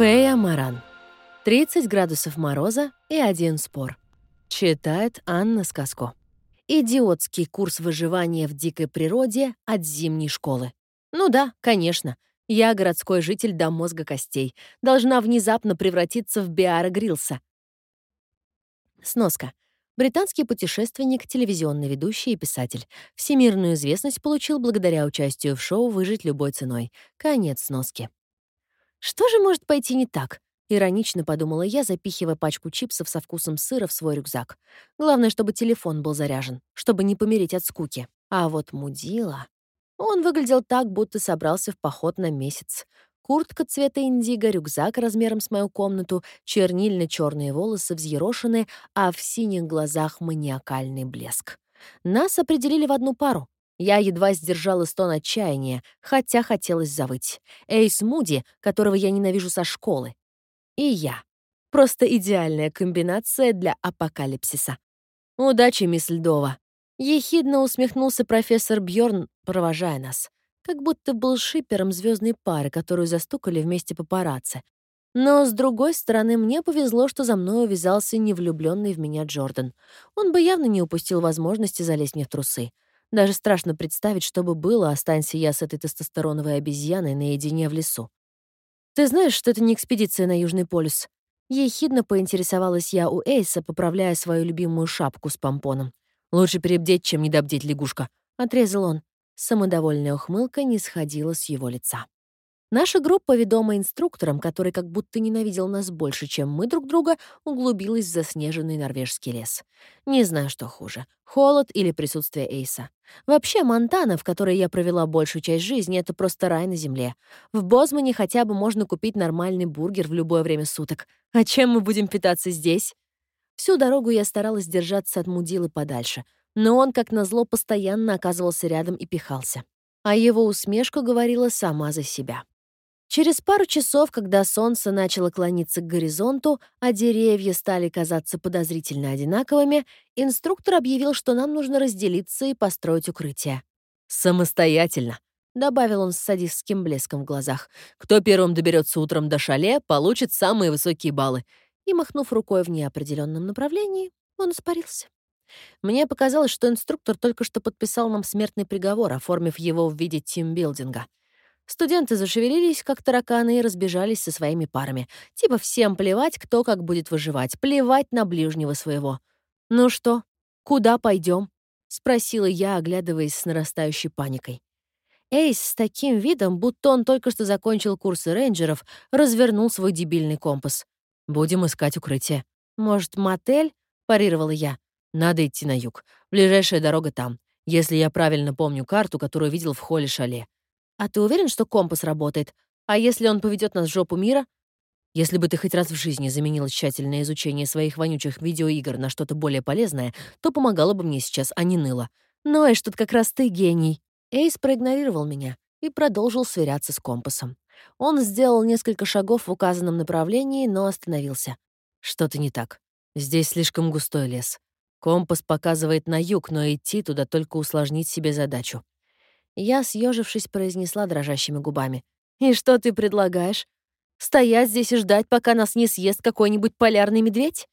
Фея Маран. 30 градусов мороза и один спор. Читает Анна Сказко. Идиотский курс выживания в дикой природе от зимней школы. Ну да, конечно. Я городской житель до мозга костей. Должна внезапно превратиться в Биара Грилса. Сноска. Британский путешественник, телевизионный ведущий и писатель. Всемирную известность получил благодаря участию в шоу «Выжить любой ценой». Конец сноски. Что же может пойти не так? Иронично подумала я, запихивая пачку чипсов со вкусом сыра в свой рюкзак. Главное, чтобы телефон был заряжен, чтобы не помереть от скуки. А вот мудила... Он выглядел так, будто собрался в поход на месяц. Куртка цвета индиго, рюкзак размером с мою комнату, чернильно-черные волосы взъерошены, а в синих глазах маниакальный блеск. Нас определили в одну пару. Я едва сдержала стон отчаяния, хотя хотелось завыть. Эйс Муди, которого я ненавижу со школы. И я. Просто идеальная комбинация для апокалипсиса. Удачи, мисс Льдова. Ехидно усмехнулся профессор Бьорн, провожая нас. Как будто был шипером звездной пары, которую застукали вместе папарацци. Но, с другой стороны, мне повезло, что за мной увязался невлюбленный в меня Джордан. Он бы явно не упустил возможности залезть мне в трусы. Даже страшно представить, что бы было, останься я с этой тестостероновой обезьяной наедине в лесу. «Ты знаешь, что это не экспедиция на Южный полюс?» Ехидно поинтересовалась я у Эйса, поправляя свою любимую шапку с помпоном. «Лучше перебдеть, чем недобдеть лягушка», — отрезал он. Самодовольная ухмылка не сходила с его лица. Наша группа, ведомая инструктором, который как будто ненавидел нас больше, чем мы друг друга, углубилась в заснеженный норвежский лес. Не знаю, что хуже — холод или присутствие Эйса. Вообще, Монтана, в которой я провела большую часть жизни, это просто рай на земле. В Бозмане хотя бы можно купить нормальный бургер в любое время суток. А чем мы будем питаться здесь? Всю дорогу я старалась держаться от мудилы подальше, но он, как назло, постоянно оказывался рядом и пихался. А его усмешка говорила сама за себя. Через пару часов, когда солнце начало клониться к горизонту, а деревья стали казаться подозрительно одинаковыми, инструктор объявил, что нам нужно разделиться и построить укрытие. «Самостоятельно», — добавил он с садистским блеском в глазах. «Кто первым доберется утром до шале, получит самые высокие баллы». И, махнув рукой в неопределенном направлении, он испарился. Мне показалось, что инструктор только что подписал нам смертный приговор, оформив его в виде тимбилдинга — Студенты зашевелились, как тараканы, и разбежались со своими парами. Типа всем плевать, кто как будет выживать, плевать на ближнего своего. «Ну что, куда пойдем? спросила я, оглядываясь с нарастающей паникой. Эйс с таким видом, будто он только что закончил курсы рейнджеров, развернул свой дебильный компас. «Будем искать укрытие». «Может, мотель?» — парировала я. «Надо идти на юг. Ближайшая дорога там, если я правильно помню карту, которую видел в холле шале. «А ты уверен, что компас работает? А если он поведет нас в жопу мира?» Если бы ты хоть раз в жизни заменила тщательное изучение своих вонючих видеоигр на что-то более полезное, то помогало бы мне сейчас, а не ныло. Но Эш, тут как раз ты гений. Эйс проигнорировал меня и продолжил сверяться с компасом. Он сделал несколько шагов в указанном направлении, но остановился. Что-то не так. Здесь слишком густой лес. Компас показывает на юг, но идти туда только усложнить себе задачу. Я, съежившись, произнесла дрожащими губами. «И что ты предлагаешь? Стоять здесь и ждать, пока нас не съест какой-нибудь полярный медведь?»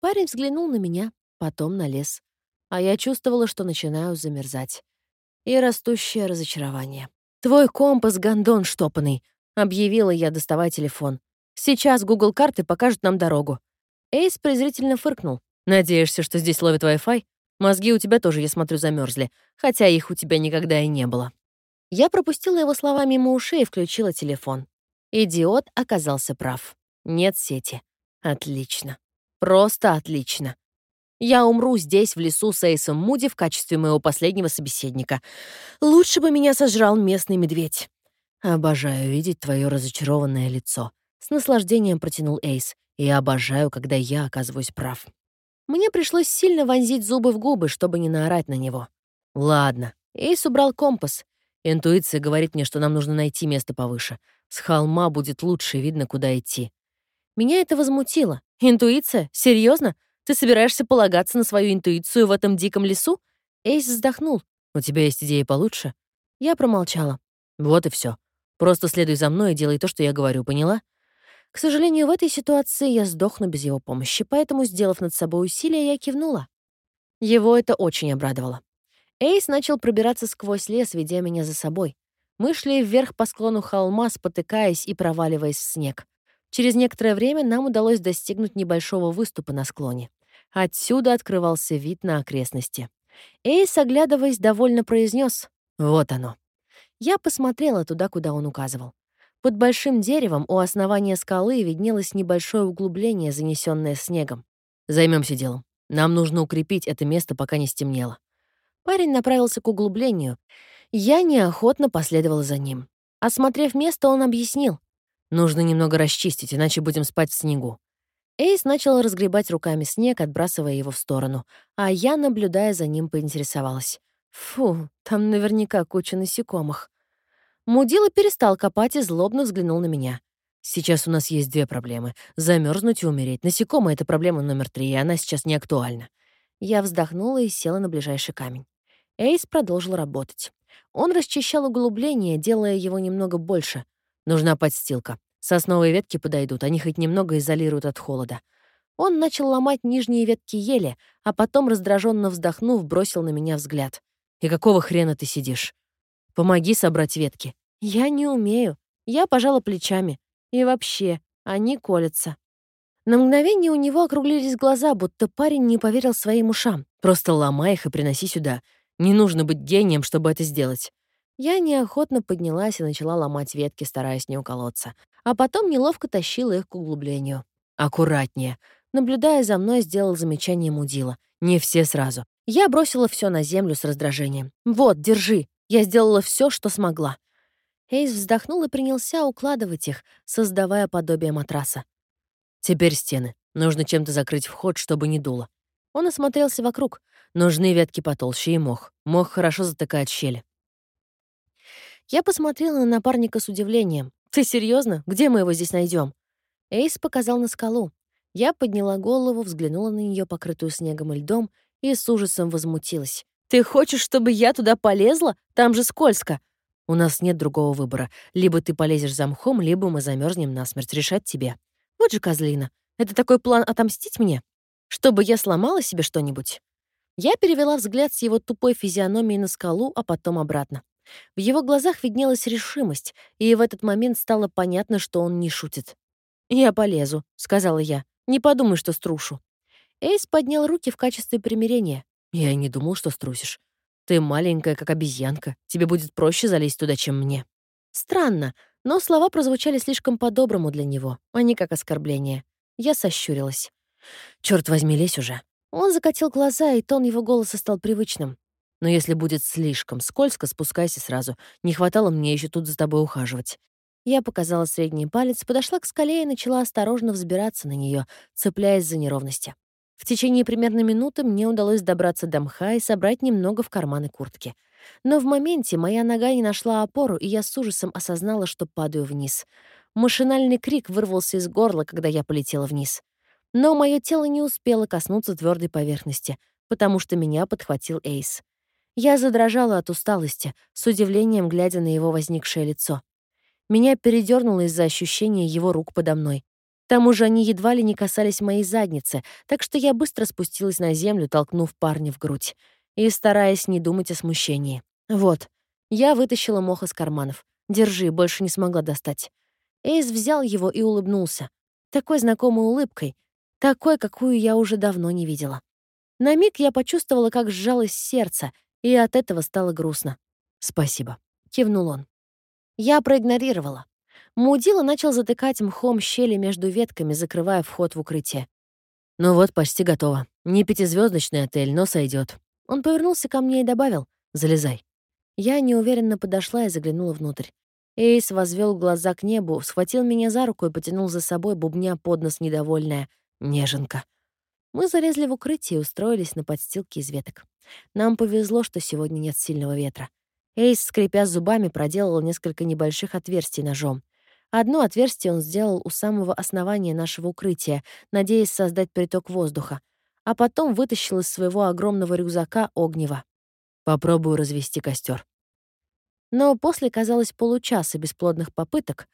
Парень взглянул на меня, потом на лес. А я чувствовала, что начинаю замерзать. И растущее разочарование. «Твой компас — гондон штопанный», — объявила я, доставая телефон. «Сейчас Google карты покажут нам дорогу». Эйс презрительно фыркнул. «Надеешься, что здесь ловит Wi-Fi? Мозги у тебя тоже, я смотрю, замерзли, хотя их у тебя никогда и не было». Я пропустила его слова мимо ушей и включила телефон. Идиот оказался прав. Нет сети. Отлично. Просто отлично. Я умру здесь, в лесу с Эйсом Муди в качестве моего последнего собеседника. Лучше бы меня сожрал местный медведь. Обожаю видеть твое разочарованное лицо. С наслаждением протянул Эйс. И обожаю, когда я оказываюсь прав. Мне пришлось сильно вонзить зубы в губы, чтобы не наорать на него. Ладно. Эйс убрал компас. Интуиция говорит мне, что нам нужно найти место повыше. С холма будет лучше видно, куда идти. Меня это возмутило. Интуиция? Серьезно? Ты собираешься полагаться на свою интуицию в этом диком лесу? Эйс вздохнул. У тебя есть идеи получше? Я промолчала. Вот и все. Просто следуй за мной и делай то, что я говорю, поняла? К сожалению, в этой ситуации я сдохну без его помощи, поэтому, сделав над собой усилие, я кивнула. Его это очень обрадовало. Эйс начал пробираться сквозь лес, ведя меня за собой. Мы шли вверх по склону холма, спотыкаясь и проваливаясь в снег. Через некоторое время нам удалось достигнуть небольшого выступа на склоне. Отсюда открывался вид на окрестности. Эйс, оглядываясь, довольно произнес «Вот оно». Я посмотрела туда, куда он указывал. Под большим деревом у основания скалы виднелось небольшое углубление, занесенное снегом. Займемся делом. Нам нужно укрепить это место, пока не стемнело. Парень направился к углублению. Я неохотно последовала за ним. Осмотрев место, он объяснил. Нужно немного расчистить, иначе будем спать в снегу. Эйс начал разгребать руками снег, отбрасывая его в сторону, а я, наблюдая за ним, поинтересовалась. Фу, там наверняка куча насекомых. Мудила перестал копать и злобно взглянул на меня. Сейчас у нас есть две проблемы — замерзнуть и умереть. Насекомые — это проблема номер три, и она сейчас не актуальна. Я вздохнула и села на ближайший камень. Эйс продолжил работать. Он расчищал углубление, делая его немного больше. Нужна подстилка. Сосновые ветки подойдут, они хоть немного изолируют от холода. Он начал ломать нижние ветки ели, а потом, раздраженно вздохнув, бросил на меня взгляд. «И какого хрена ты сидишь? Помоги собрать ветки». «Я не умею». Я пожала плечами. И вообще, они колятся. На мгновение у него округлились глаза, будто парень не поверил своим ушам. «Просто ломай их и приноси сюда. Не нужно быть гением, чтобы это сделать. Я неохотно поднялась и начала ломать ветки, стараясь не уколоться. А потом неловко тащила их к углублению. «Аккуратнее». Наблюдая за мной, сделал замечание мудила. «Не все сразу». Я бросила все на землю с раздражением. «Вот, держи. Я сделала все, что смогла». Эйс вздохнул и принялся укладывать их, создавая подобие матраса. «Теперь стены. Нужно чем-то закрыть вход, чтобы не дуло». Он осмотрелся вокруг. Нужны ветки потолще и мох. Мох хорошо затыкает щели. Я посмотрела на напарника с удивлением. «Ты серьезно? Где мы его здесь найдем? Эйс показал на скалу. Я подняла голову, взглянула на нее, покрытую снегом и льдом, и с ужасом возмутилась. «Ты хочешь, чтобы я туда полезла? Там же скользко!» «У нас нет другого выбора. Либо ты полезешь за мхом, либо мы замерзнем насмерть. Решать тебе». «Вот же козлина. Это такой план отомстить мне? Чтобы я сломала себе что-нибудь?» Я перевела взгляд с его тупой физиономии на скалу, а потом обратно. В его глазах виднелась решимость, и в этот момент стало понятно, что он не шутит. «Я полезу», — сказала я. «Не подумай, что струшу». Эйс поднял руки в качестве примирения. «Я и не думал, что струсишь. Ты маленькая, как обезьянка. Тебе будет проще залезть туда, чем мне». Странно, но слова прозвучали слишком по-доброму для него, а не как оскорбление. Я сощурилась. «Чёрт возьми, лезь уже. Он закатил глаза, и тон его голоса стал привычным. «Но если будет слишком скользко, спускайся сразу. Не хватало мне еще тут за тобой ухаживать». Я показала средний палец, подошла к скале и начала осторожно взбираться на нее, цепляясь за неровности. В течение примерно минуты мне удалось добраться до мха и собрать немного в карманы куртки. Но в моменте моя нога не нашла опору, и я с ужасом осознала, что падаю вниз. Машинальный крик вырвался из горла, когда я полетела вниз. Но мое тело не успело коснуться твердой поверхности, потому что меня подхватил Эйс. Я задрожала от усталости, с удивлением глядя на его возникшее лицо. Меня передернуло из-за ощущения его рук подо мной. К тому же они едва ли не касались моей задницы, так что я быстро спустилась на землю, толкнув парня в грудь, и стараясь не думать о смущении. Вот, я вытащила мох из карманов. Держи, больше не смогла достать. Эйс взял его и улыбнулся. Такой знакомой улыбкой, такой, какую я уже давно не видела. На миг я почувствовала, как сжалось сердце, и от этого стало грустно. «Спасибо», — кивнул он. Я проигнорировала. Мудила начал затыкать мхом щели между ветками, закрывая вход в укрытие. «Ну вот, почти готово. Не пятизвездочный отель, но сойдет. Он повернулся ко мне и добавил «Залезай». Я неуверенно подошла и заглянула внутрь. Эйс возвел глаза к небу, схватил меня за руку и потянул за собой, бубня под нос недовольная. Неженка. Мы залезли в укрытие и устроились на подстилке из веток. Нам повезло, что сегодня нет сильного ветра. Эйс, скрипя зубами, проделал несколько небольших отверстий ножом. Одно отверстие он сделал у самого основания нашего укрытия, надеясь создать приток воздуха, а потом вытащил из своего огромного рюкзака огнево. Попробую развести костер. Но после, казалось, получаса бесплодных попыток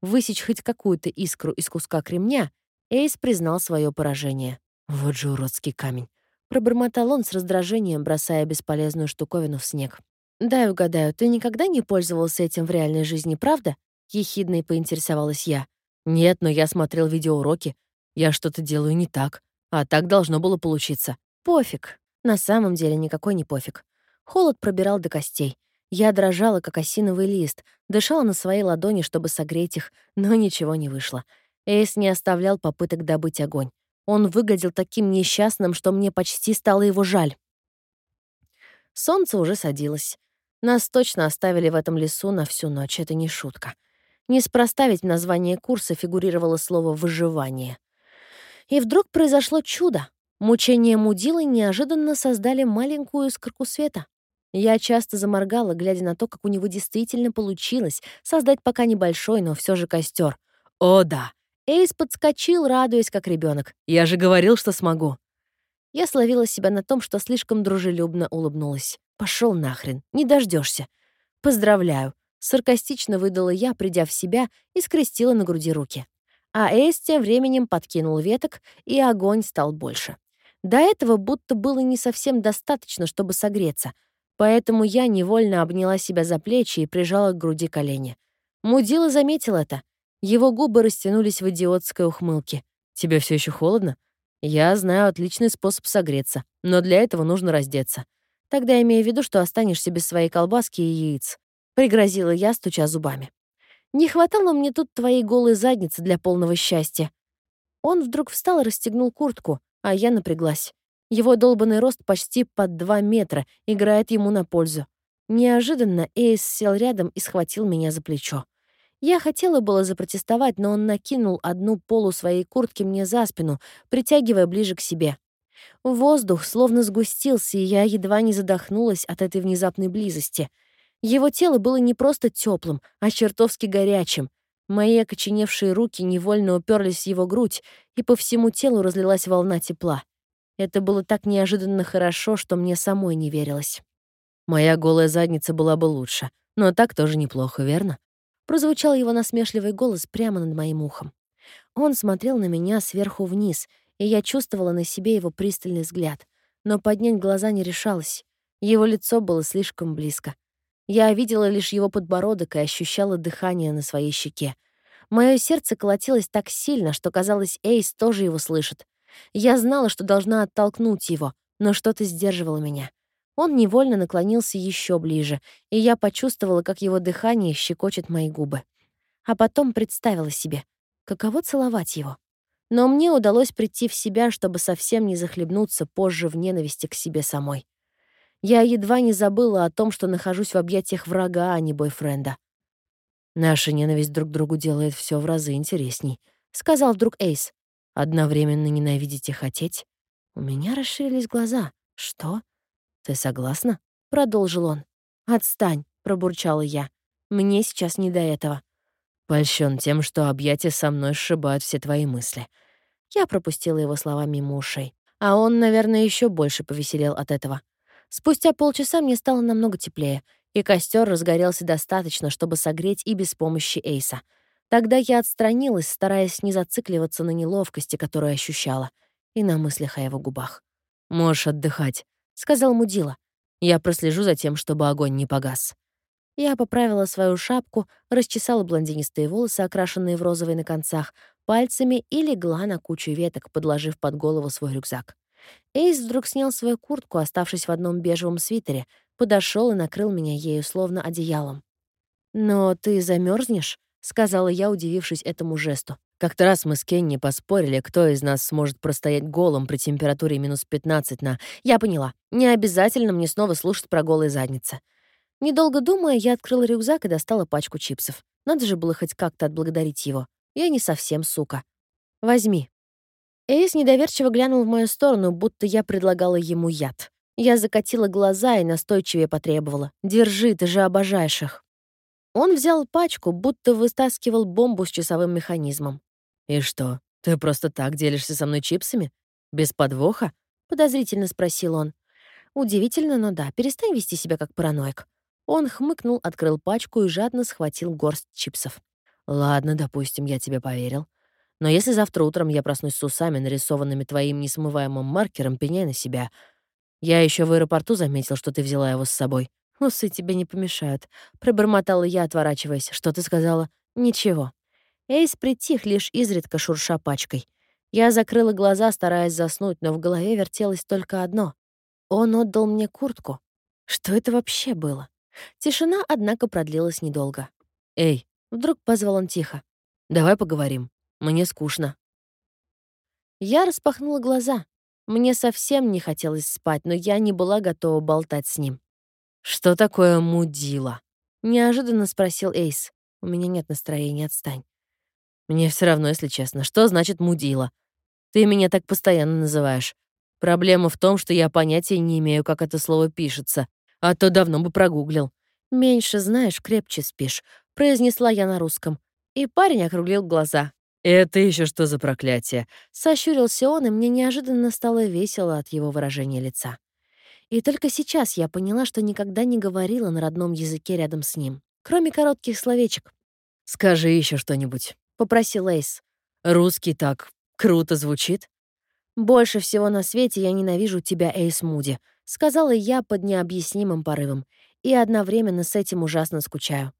высечь хоть какую-то искру из куска кремня, Эйс признал свое поражение. «Вот же уродский камень!» Пробормотал он с раздражением, бросая бесполезную штуковину в снег. «Дай угадаю, ты никогда не пользовался этим в реальной жизни, правда?» — ехидно и поинтересовалась я. «Нет, но я смотрел видеоуроки. Я что-то делаю не так. А так должно было получиться. Пофиг. На самом деле никакой не пофиг. Холод пробирал до костей. Я дрожала, как осиновый лист, дышала на своей ладони, чтобы согреть их, но ничего не вышло. Эйс не оставлял попыток добыть огонь. Он выглядел таким несчастным, что мне почти стало его жаль. Солнце уже садилось. Нас точно оставили в этом лесу на всю ночь, это не шутка. Неспроста ведь в названии курса фигурировало слово «выживание». И вдруг произошло чудо. Мучения мудилы неожиданно создали маленькую искорку света. Я часто заморгала, глядя на то, как у него действительно получилось создать пока небольшой, но все же костер. О, да! Эйс подскочил, радуясь, как ребенок. «Я же говорил, что смогу». Я словила себя на том, что слишком дружелюбно улыбнулась. Пошел нахрен, не дождешься. «Поздравляю», — саркастично выдала я, придя в себя, и скрестила на груди руки. А Эйс тем временем подкинул веток, и огонь стал больше. До этого будто было не совсем достаточно, чтобы согреться, поэтому я невольно обняла себя за плечи и прижала к груди колени. Мудила заметил это. Его губы растянулись в идиотской ухмылке. «Тебе все еще холодно?» «Я знаю отличный способ согреться, но для этого нужно раздеться. Тогда имею в виду, что останешься без своей колбаски и яиц», — пригрозила я, стуча зубами. «Не хватало мне тут твоей голой задницы для полного счастья». Он вдруг встал и расстегнул куртку, а я напряглась. Его долбанный рост почти под два метра играет ему на пользу. Неожиданно Эйс сел рядом и схватил меня за плечо. Я хотела было запротестовать, но он накинул одну полу своей куртки мне за спину, притягивая ближе к себе. Воздух словно сгустился, и я едва не задохнулась от этой внезапной близости. Его тело было не просто теплым, а чертовски горячим. Мои окоченевшие руки невольно уперлись в его грудь, и по всему телу разлилась волна тепла. Это было так неожиданно хорошо, что мне самой не верилось. Моя голая задница была бы лучше, но так тоже неплохо, верно? Прозвучал его насмешливый голос прямо над моим ухом. Он смотрел на меня сверху вниз, и я чувствовала на себе его пристальный взгляд, но поднять глаза не решалась. Его лицо было слишком близко. Я видела лишь его подбородок и ощущала дыхание на своей щеке. Мое сердце колотилось так сильно, что казалось, Эйс тоже его слышит. Я знала, что должна оттолкнуть его, но что-то сдерживало меня. Он невольно наклонился еще ближе, и я почувствовала, как его дыхание щекочет мои губы. А потом представила себе, каково целовать его. Но мне удалось прийти в себя, чтобы совсем не захлебнуться позже в ненависти к себе самой. Я едва не забыла о том, что нахожусь в объятиях врага, а не бойфренда. «Наша ненависть друг другу делает все в разы интересней», — сказал вдруг Эйс. «Одновременно ненавидеть и хотеть?» У меня расширились глаза. «Что?» «Ты согласна?» — продолжил он. «Отстань», — пробурчала я. «Мне сейчас не до этого». Польщен тем, что объятия со мной сшибают все твои мысли. Я пропустила его слова мимо ушей. А он, наверное, еще больше повеселел от этого. Спустя полчаса мне стало намного теплее, и костер разгорелся достаточно, чтобы согреть и без помощи Эйса. Тогда я отстранилась, стараясь не зацикливаться на неловкости, которую ощущала, и на мыслях о его губах. «Можешь отдыхать», сказал Мудила. «Я прослежу за тем, чтобы огонь не погас». Я поправила свою шапку, расчесала блондинистые волосы, окрашенные в розовый на концах, пальцами и легла на кучу веток, подложив под голову свой рюкзак. Эйс вдруг снял свою куртку, оставшись в одном бежевом свитере, подошел и накрыл меня ею, словно одеялом. «Но ты замерзнешь? сказала я, удивившись этому жесту. Как-то раз мы с Кенни поспорили, кто из нас сможет простоять голым при температуре минус 15 на... Я поняла. Не обязательно мне снова слушать про голые задницы. Недолго думая, я открыла рюкзак и достала пачку чипсов. Надо же было хоть как-то отблагодарить его. Я не совсем сука. Возьми. Эйс недоверчиво глянул в мою сторону, будто я предлагала ему яд. Я закатила глаза и настойчивее потребовала. «Держи, ты же обожаешь их». Он взял пачку, будто вытаскивал бомбу с часовым механизмом. «И что, ты просто так делишься со мной чипсами? Без подвоха?» — подозрительно спросил он. «Удивительно, но да, перестань вести себя как параноик». Он хмыкнул, открыл пачку и жадно схватил горсть чипсов. Ладно, допустим, я тебе поверил. Но если завтра утром я проснусь с усами, нарисованными твоим несмываемым маркером, пеняй на себя. Я еще в аэропорту заметил, что ты взяла его с собой. Усы тебе не помешают. Пробормотала я, отворачиваясь. Что ты сказала? Ничего. Эйс притих, лишь изредка шурша пачкой. Я закрыла глаза, стараясь заснуть, но в голове вертелось только одно. Он отдал мне куртку. Что это вообще было? Тишина, однако, продлилась недолго. «Эй!» — вдруг позвал он тихо. «Давай поговорим. Мне скучно». Я распахнула глаза. Мне совсем не хотелось спать, но я не была готова болтать с ним. «Что такое мудила?» — неожиданно спросил Эйс. «У меня нет настроения, отстань». «Мне все равно, если честно. Что значит мудила? Ты меня так постоянно называешь. Проблема в том, что я понятия не имею, как это слово пишется, а то давно бы прогуглил. «Меньше знаешь, крепче спишь», — произнесла я на русском. И парень округлил глаза. «Это еще что за проклятие?» Сощурился он, и мне неожиданно стало весело от его выражения лица. И только сейчас я поняла, что никогда не говорила на родном языке рядом с ним, кроме коротких словечек. «Скажи еще что-нибудь», — попросил Эйс. «Русский так круто звучит». «Больше всего на свете я ненавижу тебя, Эйс Муди», — сказала я под необъяснимым порывом, и одновременно с этим ужасно скучаю.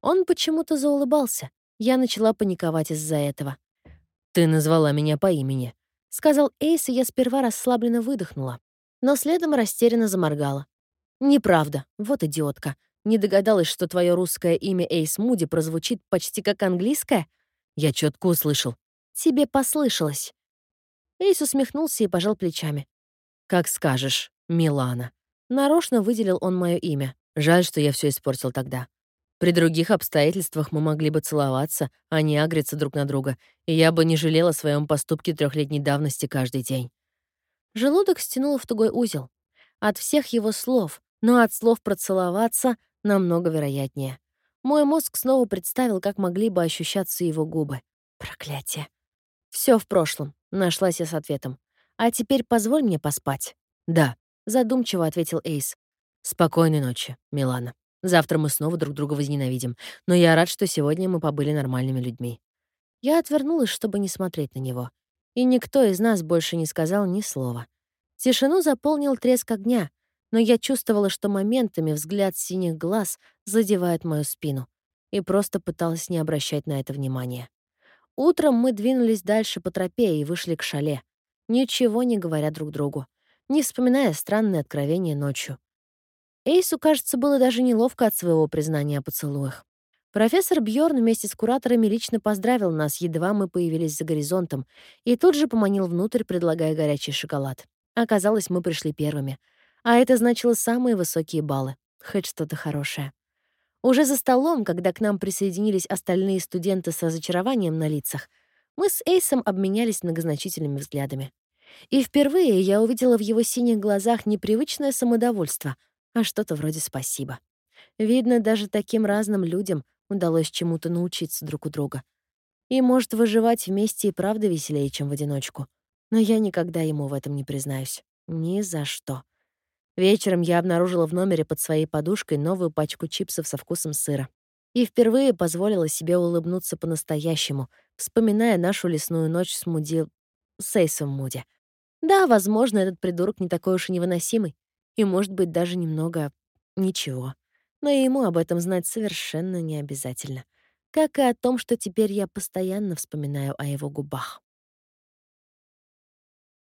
Он почему-то заулыбался. Я начала паниковать из-за этого. «Ты назвала меня по имени», — сказал Эйс, и я сперва расслабленно выдохнула, но следом растерянно заморгала. «Неправда, вот идиотка. Не догадалась, что твое русское имя Эйс Муди прозвучит почти как английское? Я четко услышал. Тебе послышалось». Эйс усмехнулся и пожал плечами. «Как скажешь, Милана». Нарочно выделил он мое имя. Жаль, что я все испортил тогда. При других обстоятельствах мы могли бы целоваться, а не агриться друг на друга, и я бы не жалела о своем поступке трехлетней давности каждый день. Желудок стянул в тугой узел. От всех его слов, но от слов «процеловаться» намного вероятнее. Мой мозг снова представил, как могли бы ощущаться его губы. Проклятие. Все в прошлом, нашлась я с ответом. А теперь позволь мне поспать. Да, задумчиво ответил Эйс. Спокойной ночи, Милана. Завтра мы снова друг друга возненавидим, но я рад, что сегодня мы побыли нормальными людьми. Я отвернулась, чтобы не смотреть на него. И никто из нас больше не сказал ни слова. Тишину заполнил треск огня, но я чувствовала, что моментами взгляд синих глаз задевает мою спину, и просто пыталась не обращать на это внимания. Утром мы двинулись дальше по тропе и вышли к шале, ничего не говоря друг другу, не вспоминая странные откровения ночью. Эйсу, кажется, было даже неловко от своего признания о поцелуях. Профессор Бьорн вместе с кураторами лично поздравил нас, едва мы появились за горизонтом, и тут же поманил внутрь, предлагая горячий шоколад. Оказалось, мы пришли первыми. А это значило самые высокие баллы. Хоть что-то хорошее. Уже за столом, когда к нам присоединились остальные студенты с разочарованием на лицах, мы с Эйсом обменялись многозначительными взглядами. И впервые я увидела в его синих глазах непривычное самодовольство — а что-то вроде «спасибо». Видно, даже таким разным людям удалось чему-то научиться друг у друга. И, может, выживать вместе и правда веселее, чем в одиночку. Но я никогда ему в этом не признаюсь. Ни за что. Вечером я обнаружила в номере под своей подушкой новую пачку чипсов со вкусом сыра. И впервые позволила себе улыбнуться по-настоящему, вспоминая нашу лесную ночь с Муди... с Эйсом Муди. Да, возможно, этот придурок не такой уж и невыносимый и, может быть, даже немного ничего. Но ему об этом знать совершенно не обязательно. Как и о том, что теперь я постоянно вспоминаю о его губах.